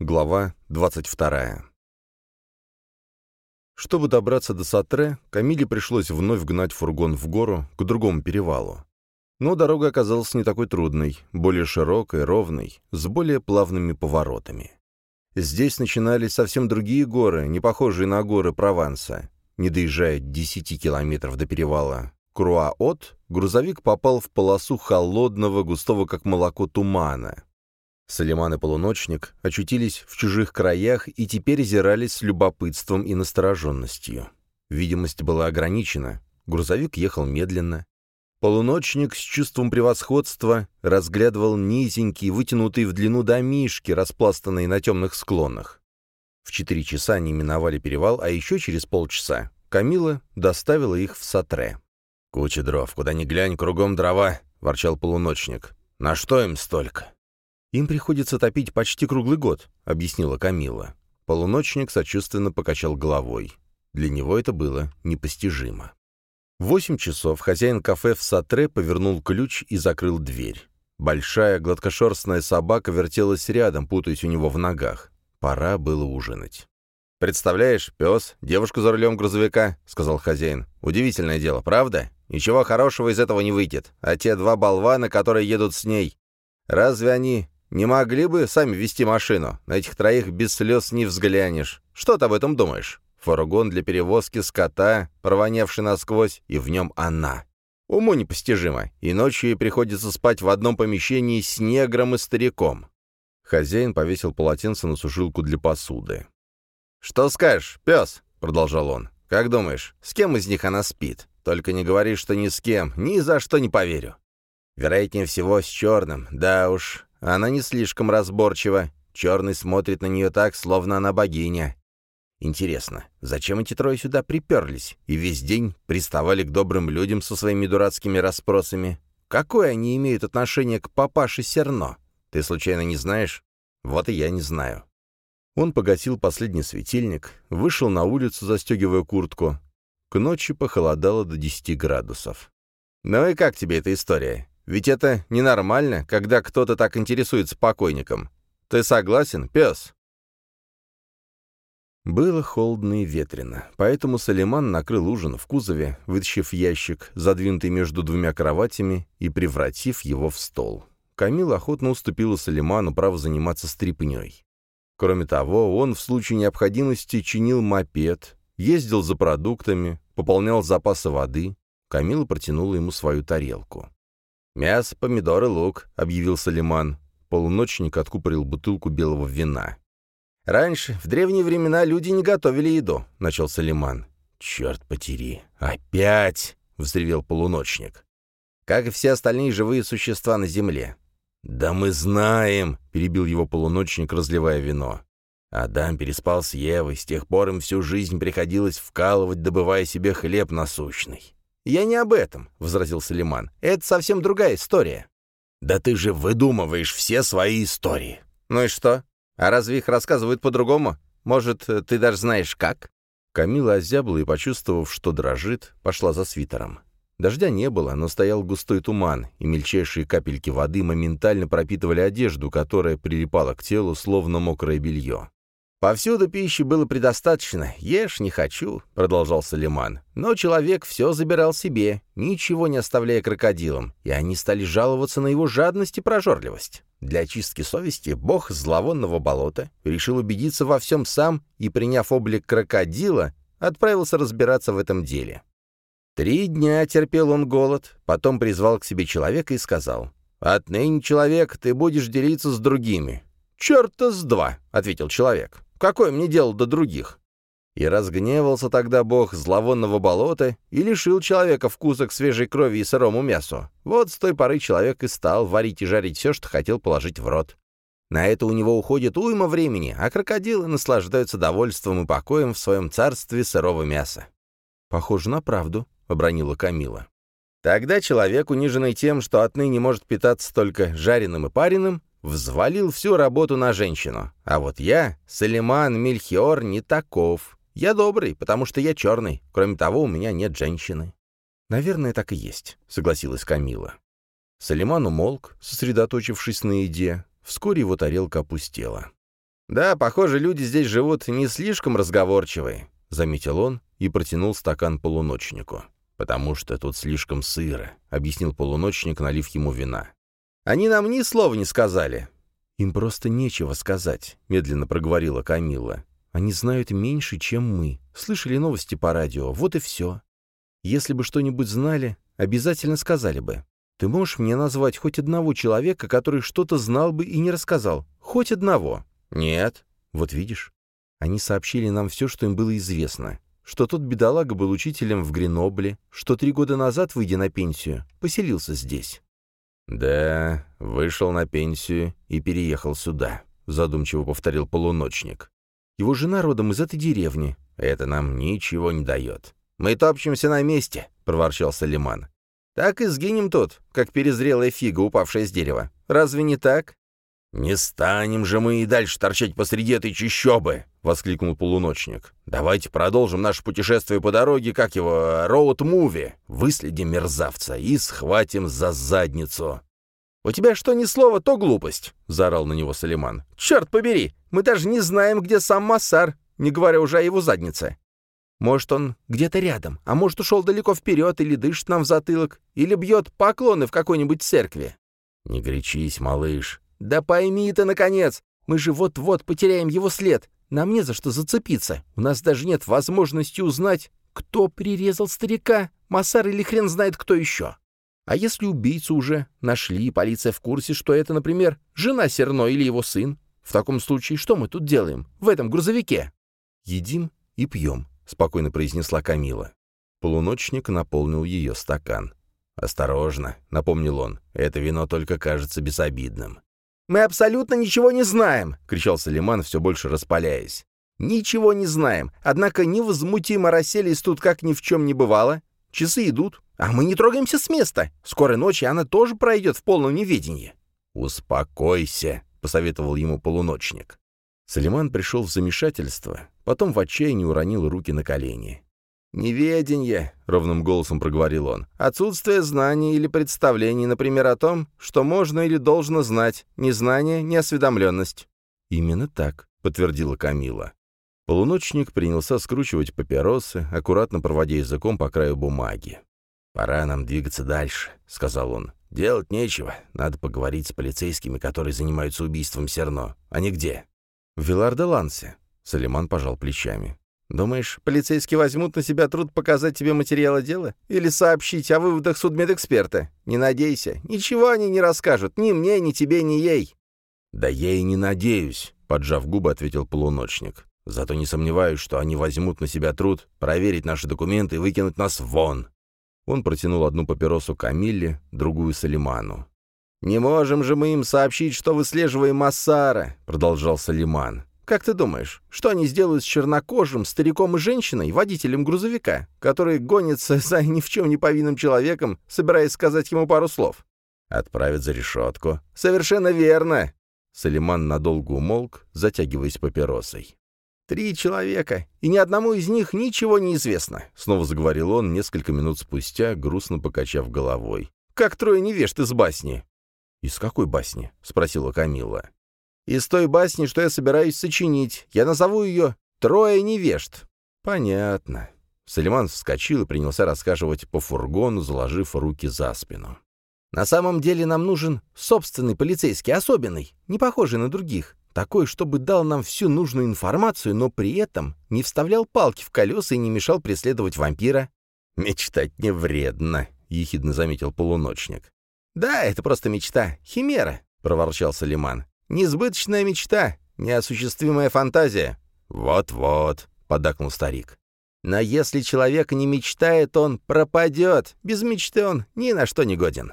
Глава 22. Чтобы добраться до Сатре, Камиле пришлось вновь гнать фургон в гору, к другому перевалу. Но дорога оказалась не такой трудной, более широкой, ровной, с более плавными поворотами. Здесь начинались совсем другие горы, не похожие на горы Прованса. Не доезжая 10 километров до перевала Круа-От, грузовик попал в полосу холодного, густого как молоко тумана, Салиман и Полуночник очутились в чужих краях и теперь озирались с любопытством и настороженностью. Видимость была ограничена, грузовик ехал медленно. Полуночник с чувством превосходства разглядывал низенькие, вытянутые в длину домишки, распластанные на темных склонах. В четыре часа они миновали перевал, а еще через полчаса Камила доставила их в Сатре. «Куча дров, куда ни глянь, кругом дрова», — ворчал полуночник. «На что им столько?» «Им приходится топить почти круглый год», — объяснила Камила. Полуночник сочувственно покачал головой. Для него это было непостижимо. В восемь часов хозяин кафе в Сатре повернул ключ и закрыл дверь. Большая гладкошерстная собака вертелась рядом, путаясь у него в ногах. Пора было ужинать. «Представляешь, пес, девушку за рулем грузовика», — сказал хозяин. «Удивительное дело, правда? Ничего хорошего из этого не выйдет. А те два болвана, которые едут с ней, разве они не могли бы сами вести машину? На этих троих без слез не взглянешь. Что ты об этом думаешь? Фургон для перевозки скота, провонявший насквозь, и в нем она. Уму непостижимо, и ночью ей приходится спать в одном помещении с негром и стариком. Хозяин повесил полотенце на сушилку для посуды. «Что скажешь, пес?» — продолжал он. «Как думаешь, с кем из них она спит? Только не говори, что ни с кем, ни за что не поверю». «Вероятнее всего, с черным, да уж, она не слишком разборчива. Черный смотрит на нее так, словно она богиня. Интересно, зачем эти трое сюда приперлись и весь день приставали к добрым людям со своими дурацкими расспросами? Какое они имеют отношение к папаше Серно? Ты случайно не знаешь? Вот и я не знаю. Он погасил последний светильник, вышел на улицу, застегивая куртку. К ночи похолодало до 10 градусов. «Ну и как тебе эта история? Ведь это ненормально, когда кто-то так интересуется покойником. Ты согласен, пес?» Было холодно и ветрено, поэтому Салиман накрыл ужин в кузове, вытащив ящик, задвинутый между двумя кроватями, и превратив его в стол. Камил охотно уступила Салиману право заниматься стрипней. Кроме того, он в случае необходимости чинил мопед, ездил за продуктами, пополнял запасы воды. Камила протянула ему свою тарелку. «Мясо, помидоры, лук», — объявил Салиман. Полуночник откупорил бутылку белого вина. «Раньше, в древние времена, люди не готовили еду», — начал Салиман. «Черт потери! Опять!» — взревел полуночник. «Как и все остальные живые существа на земле». «Да мы знаем!» — перебил его полуночник, разливая вино. Адам переспал с Евой, с тех пор им всю жизнь приходилось вкалывать, добывая себе хлеб насущный. «Я не об этом», — возразил Салиман. «Это совсем другая история». «Да ты же выдумываешь все свои истории». «Ну и что? А разве их рассказывают по-другому? Может, ты даже знаешь как?» Камила озябла и, почувствовав, что дрожит, пошла за свитером. Дождя не было, но стоял густой туман, и мельчайшие капельки воды моментально пропитывали одежду, которая прилипала к телу, словно мокрое белье. «Повсюду пищи было предостаточно, ешь не хочу», — продолжал Салиман. «Но человек все забирал себе, ничего не оставляя крокодилам, и они стали жаловаться на его жадность и прожорливость. Для очистки совести бог зловонного болота решил убедиться во всем сам и, приняв облик крокодила, отправился разбираться в этом деле. Три дня терпел он голод, потом призвал к себе человека и сказал, «Отныне, человек, ты будешь делиться с другими». «Черта с два», — ответил человек. Какое мне дело до других?» И разгневался тогда бог зловонного болота и лишил человека вкуса к свежей крови и сырому мясу. Вот с той поры человек и стал варить и жарить все, что хотел положить в рот. На это у него уходит уйма времени, а крокодилы наслаждаются довольством и покоем в своем царстве сырого мяса. «Похоже на правду», — обронила Камила. Тогда человек, униженный тем, что отныне может питаться только жареным и пареным, взвалил всю работу на женщину. А вот я, Салиман Мельхиор, не таков. Я добрый, потому что я черный. Кроме того, у меня нет женщины». «Наверное, так и есть», — согласилась Камила. Салиман умолк, сосредоточившись на еде. Вскоре его тарелка опустела. «Да, похоже, люди здесь живут не слишком разговорчивые», — заметил он и протянул стакан полуночнику. «Потому что тут слишком сыро», — объяснил полуночник, налив ему вина. «Они нам ни слова не сказали». «Им просто нечего сказать», — медленно проговорила Камила. «Они знают меньше, чем мы. Слышали новости по радио, вот и все. Если бы что-нибудь знали, обязательно сказали бы. Ты можешь мне назвать хоть одного человека, который что-то знал бы и не рассказал? Хоть одного?» «Нет». «Вот видишь, они сообщили нам все, что им было известно. Что тот бедолага был учителем в Гренобле, что три года назад, выйдя на пенсию, поселился здесь». «Да, вышел на пенсию и переехал сюда», — задумчиво повторил полуночник. «Его жена родом из этой деревни. Это нам ничего не дает». «Мы топчемся на месте», — проворчал Салиман. «Так и сгинем тут, как перезрелая фига, упавшая с дерева. Разве не так?» «Не станем же мы и дальше торчать посреди этой чащобы!» — воскликнул полуночник. «Давайте продолжим наше путешествие по дороге, как его, роуд-муви. Выследим мерзавца и схватим за задницу». «У тебя что ни слова, то глупость!» — заорал на него Салиман. «Черт побери! Мы даже не знаем, где сам Массар, не говоря уже о его заднице. Может, он где-то рядом, а может, ушел далеко вперед или дышит нам в затылок, или бьет поклоны в какой-нибудь церкви». «Не горячись, малыш», «Да пойми ты, наконец! Мы же вот-вот потеряем его след. Нам не за что зацепиться. У нас даже нет возможности узнать, кто прирезал старика, Массар или хрен знает кто еще. А если убийцу уже нашли, и полиция в курсе, что это, например, жена Серно или его сын? В таком случае что мы тут делаем, в этом грузовике?» «Едим и пьем», — спокойно произнесла Камила. Полуночник наполнил ее стакан. «Осторожно», — напомнил он, — «это вино только кажется безобидным». «Мы абсолютно ничего не знаем!» — кричал Салиман, все больше распаляясь. «Ничего не знаем, однако невозмутимо расселись тут, как ни в чем не бывало. Часы идут, а мы не трогаемся с места. Скоро ночи она тоже пройдет в полном неведении». «Успокойся», — посоветовал ему полуночник. Салиман пришел в замешательство, потом в отчаянии уронил руки на колени. «Неведение», — ровным голосом проговорил он, — «отсутствие знаний или представлений, например, о том, что можно или должно знать, незнание, неосведомленность». «Именно так», — подтвердила Камила. Полуночник принялся скручивать папиросы, аккуратно проводя языком по краю бумаги. «Пора нам двигаться дальше», — сказал он. «Делать нечего. Надо поговорить с полицейскими, которые занимаются убийством Серно. Они где?» «В Виларде-Лансе», — Салиман пожал плечами. Думаешь, полицейские возьмут на себя труд показать тебе материалы дела? Или сообщить о выводах судмедэксперта? Не надейся, ничего они не расскажут, ни мне, ни тебе, ни ей». «Да я и не надеюсь», — поджав губы, ответил полуночник. «Зато не сомневаюсь, что они возьмут на себя труд проверить наши документы и выкинуть нас вон». Он протянул одну папиросу Камилле, другую Салиману. «Не можем же мы им сообщить, что выслеживаем Массара», — продолжал Салиман. Как ты думаешь, что они сделают с чернокожим, стариком и женщиной, водителем грузовика, который гонится за ни в чем не повинным человеком, собираясь сказать ему пару слов? Отправят за решетку. Совершенно верно. Салиман надолго умолк, затягиваясь папиросой. «Три человека, и ни одному из них ничего не известно», — снова заговорил он несколько минут спустя, грустно покачав головой. «Как трое невежд из басни». «Из какой басни?» — спросила Камила. Из той басни, что я собираюсь сочинить. Я назову ее «Трое невежд». Понятно. Салиман вскочил и принялся рассказывать по фургону, заложив руки за спину. «На самом деле нам нужен собственный полицейский, особенный, не похожий на других, такой, чтобы дал нам всю нужную информацию, но при этом не вставлял палки в колеса и не мешал преследовать вампира». «Мечтать не вредно», — ехидно заметил полуночник. «Да, это просто мечта, химера», — проворчал Салиман. Несбыточная мечта, неосуществимая фантазия. Вот-вот, поддакнул старик. Но если человек не мечтает, он пропадет. Без мечты он ни на что не годен.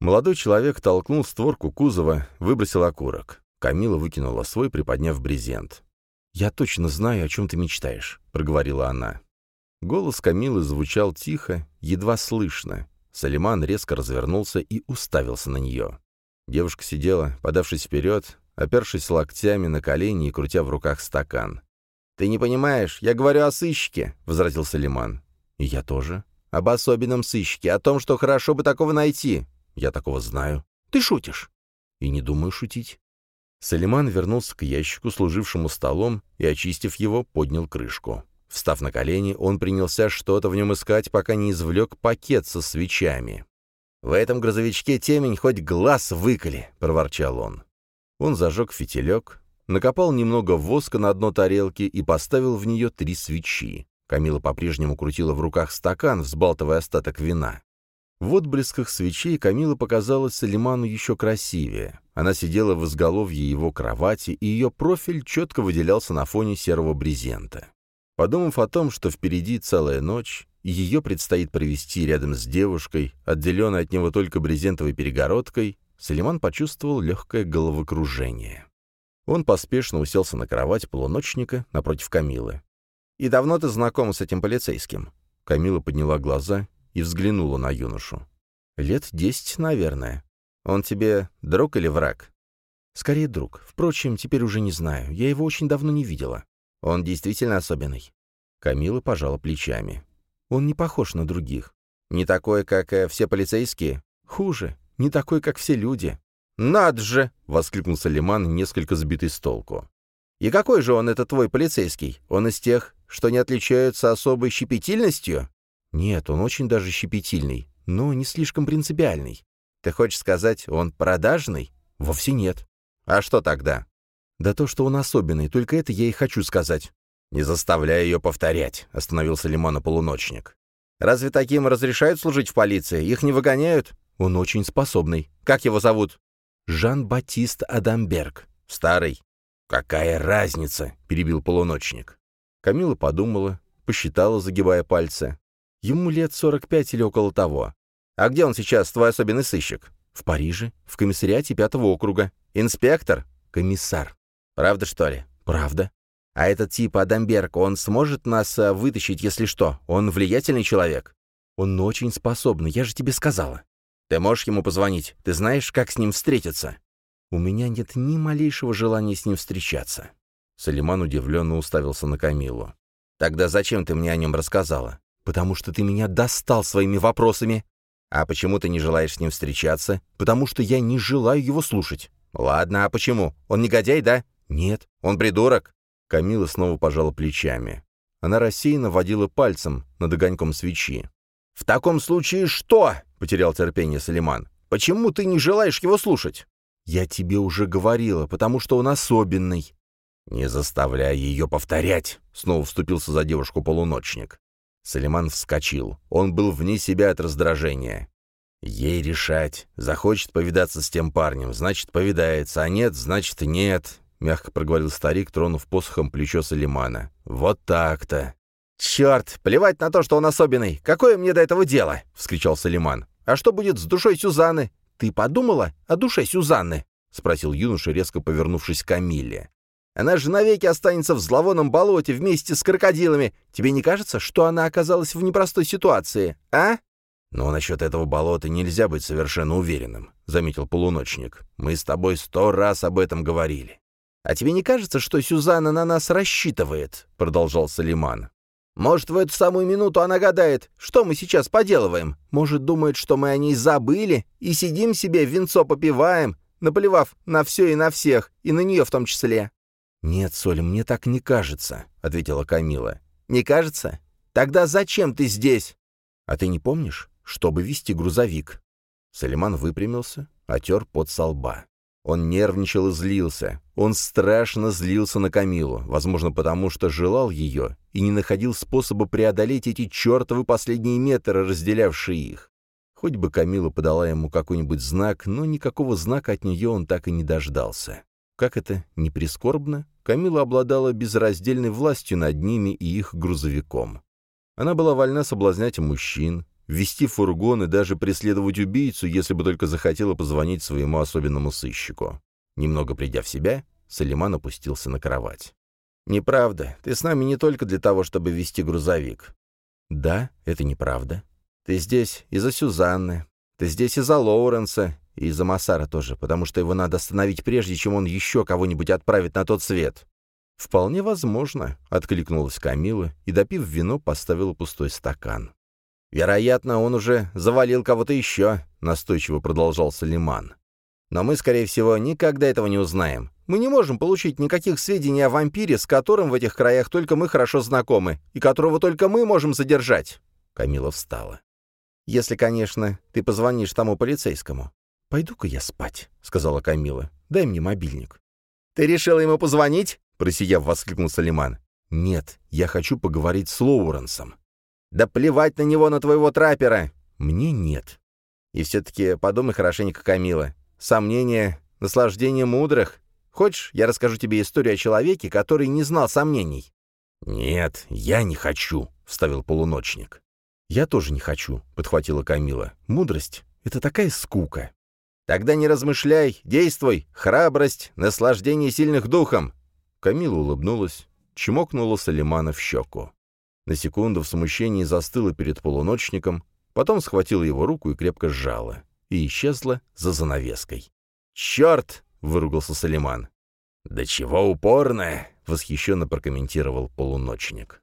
Молодой человек толкнул створку кузова, выбросил окурок. Камила выкинула свой, приподняв брезент. «Я точно знаю, о чем ты мечтаешь», — проговорила она. Голос Камилы звучал тихо, едва слышно. Салиман резко развернулся и уставился на нее. Девушка сидела, подавшись вперед, опершись локтями на колени и крутя в руках стакан. «Ты не понимаешь, я говорю о сыщике», — возразил Салиман. «И я тоже. Об особенном сыщике, о том, что хорошо бы такого найти. Я такого знаю. Ты шутишь». «И не думаю шутить». Салиман вернулся к ящику, служившему столом, и, очистив его, поднял крышку. Встав на колени, он принялся что-то в нем искать, пока не извлек пакет со свечами. «В этом грузовичке темень хоть глаз выколи!» — проворчал он. Он зажег фитилек, накопал немного воска на дно тарелки и поставил в нее три свечи. Камила по-прежнему крутила в руках стакан, взбалтывая остаток вина. В отблесках свечей Камила показалась Салиману еще красивее. Она сидела в изголовье его кровати, и ее профиль четко выделялся на фоне серого брезента. Подумав о том, что впереди целая ночь, ее предстоит провести рядом с девушкой, отделенной от него только брезентовой перегородкой, Салиман почувствовал легкое головокружение. Он поспешно уселся на кровать полуночника напротив Камилы. «И давно ты знаком с этим полицейским?» Камила подняла глаза и взглянула на юношу. «Лет десять, наверное. Он тебе друг или враг?» «Скорее друг. Впрочем, теперь уже не знаю. Я его очень давно не видела. Он действительно особенный». Камила пожала плечами. «Он не похож на других. Не такой, как э, все полицейские? Хуже. Не такой, как все люди». «Над же!» — воскликнул Салиман, несколько сбитый с толку. «И какой же он, это твой полицейский? Он из тех, что не отличаются особой щепетильностью?» «Нет, он очень даже щепетильный, но не слишком принципиальный. Ты хочешь сказать, он продажный?» «Вовсе нет». «А что тогда?» «Да то, что он особенный, только это я и хочу сказать». «Не заставляй ее повторять», — остановился Лимона полуночник. «Разве таким разрешают служить в полиции? Их не выгоняют?» «Он очень способный. Как его зовут?» «Жан-Батист Адамберг. Старый». «Какая разница?» — перебил полуночник. Камила подумала, посчитала, загибая пальцы. Ему лет сорок пять или около того. А где он сейчас, твой особенный сыщик? В Париже, в комиссариате пятого округа. Инспектор? Комиссар. Правда, что ли? Правда. А этот тип Адамберг, он сможет нас а, вытащить, если что? Он влиятельный человек? Он очень способный, я же тебе сказала. Ты можешь ему позвонить? Ты знаешь, как с ним встретиться? У меня нет ни малейшего желания с ним встречаться. Салиман удивленно уставился на Камилу. «Тогда зачем ты мне о нем рассказала?» «Потому что ты меня достал своими вопросами». «А почему ты не желаешь с ним встречаться?» «Потому что я не желаю его слушать». «Ладно, а почему? Он негодяй, да?» «Нет». «Он придурок?» Камила снова пожала плечами. Она рассеянно водила пальцем над огоньком свечи. «В таком случае что?» — потерял терпение Салиман. «Почему ты не желаешь его слушать?» «Я тебе уже говорила, потому что он особенный». «Не заставляй ее повторять!» — снова вступился за девушку полуночник. Салиман вскочил. Он был вне себя от раздражения. Ей решать. Захочет повидаться с тем парнем, значит, повидается, а нет, значит, нет, — мягко проговорил старик, тронув посохом плечо Салимана. «Вот так-то!» «Черт! Плевать на то, что он особенный! Какое мне до этого дело?» — вскричал Салиман. «А что будет с душой Сюзанны? Ты подумала о душе Сюзанны?» — спросил юноша, резко повернувшись к Камилле. Она же навеки останется в зловонном болоте вместе с крокодилами. Тебе не кажется, что она оказалась в непростой ситуации, а?» «Но насчет этого болота нельзя быть совершенно уверенным», — заметил полуночник. «Мы с тобой сто раз об этом говорили». «А тебе не кажется, что Сюзанна на нас рассчитывает?» — продолжал Салиман. «Может, в эту самую минуту она гадает, что мы сейчас поделываем? Может, думает, что мы о ней забыли и сидим себе, венцо попиваем, наплевав на все и на всех, и на нее в том числе?» «Нет, Соль, мне так не кажется», — ответила Камила. «Не кажется? Тогда зачем ты здесь?» «А ты не помнишь, чтобы вести грузовик?» Салиман выпрямился, отер под со лба. Он нервничал и злился. Он страшно злился на Камилу, возможно, потому что желал ее и не находил способа преодолеть эти чертовы последние метры, разделявшие их. Хоть бы Камила подала ему какой-нибудь знак, но никакого знака от нее он так и не дождался. Как это не прискорбно, Камила обладала безраздельной властью над ними и их грузовиком. Она была вольна соблазнять мужчин, вести фургон и даже преследовать убийцу, если бы только захотела позвонить своему особенному сыщику. Немного придя в себя, Салиман опустился на кровать. «Неправда. Ты с нами не только для того, чтобы вести грузовик». «Да, это неправда. Ты здесь из-за Сюзанны. Ты здесь из-за Лоуренса. И из-за Массара тоже, потому что его надо остановить прежде, чем он еще кого-нибудь отправит на тот свет. «Вполне возможно», — откликнулась Камила и, допив вино, поставила пустой стакан. «Вероятно, он уже завалил кого-то еще», — настойчиво продолжал Салиман. Но мы, скорее всего, никогда этого не узнаем. Мы не можем получить никаких сведений о вампире, с которым в этих краях только мы хорошо знакомы, и которого только мы можем задержать». Камила встала. «Если, конечно, ты позвонишь тому полицейскому». «Пойду-ка я спать», — сказала Камила. «Дай мне мобильник». «Ты решила ему позвонить?» — просияв, воскликнул Салиман. «Нет, я хочу поговорить с Лоуренсом». «Да плевать на него, на твоего траппера!» «Мне нет». «И все-таки подумай хорошенько, Камила. Сомнения — наслаждение мудрых. Хочешь, я расскажу тебе историю о человеке, который не знал сомнений?» «Нет, я не хочу», — вставил полуночник. «Я тоже не хочу», — подхватила Камила. «Мудрость — это такая скука». «Тогда не размышляй, действуй, храбрость, наслаждение сильных духом». Камила улыбнулась, чмокнула Салимана в щеку. На секунду в смущении застыла перед полуночником, потом схватила его руку и крепко сжала, и исчезла за занавеской. «Черт!» — выругался Салиман. «Да чего упорная!» — восхищенно прокомментировал полуночник.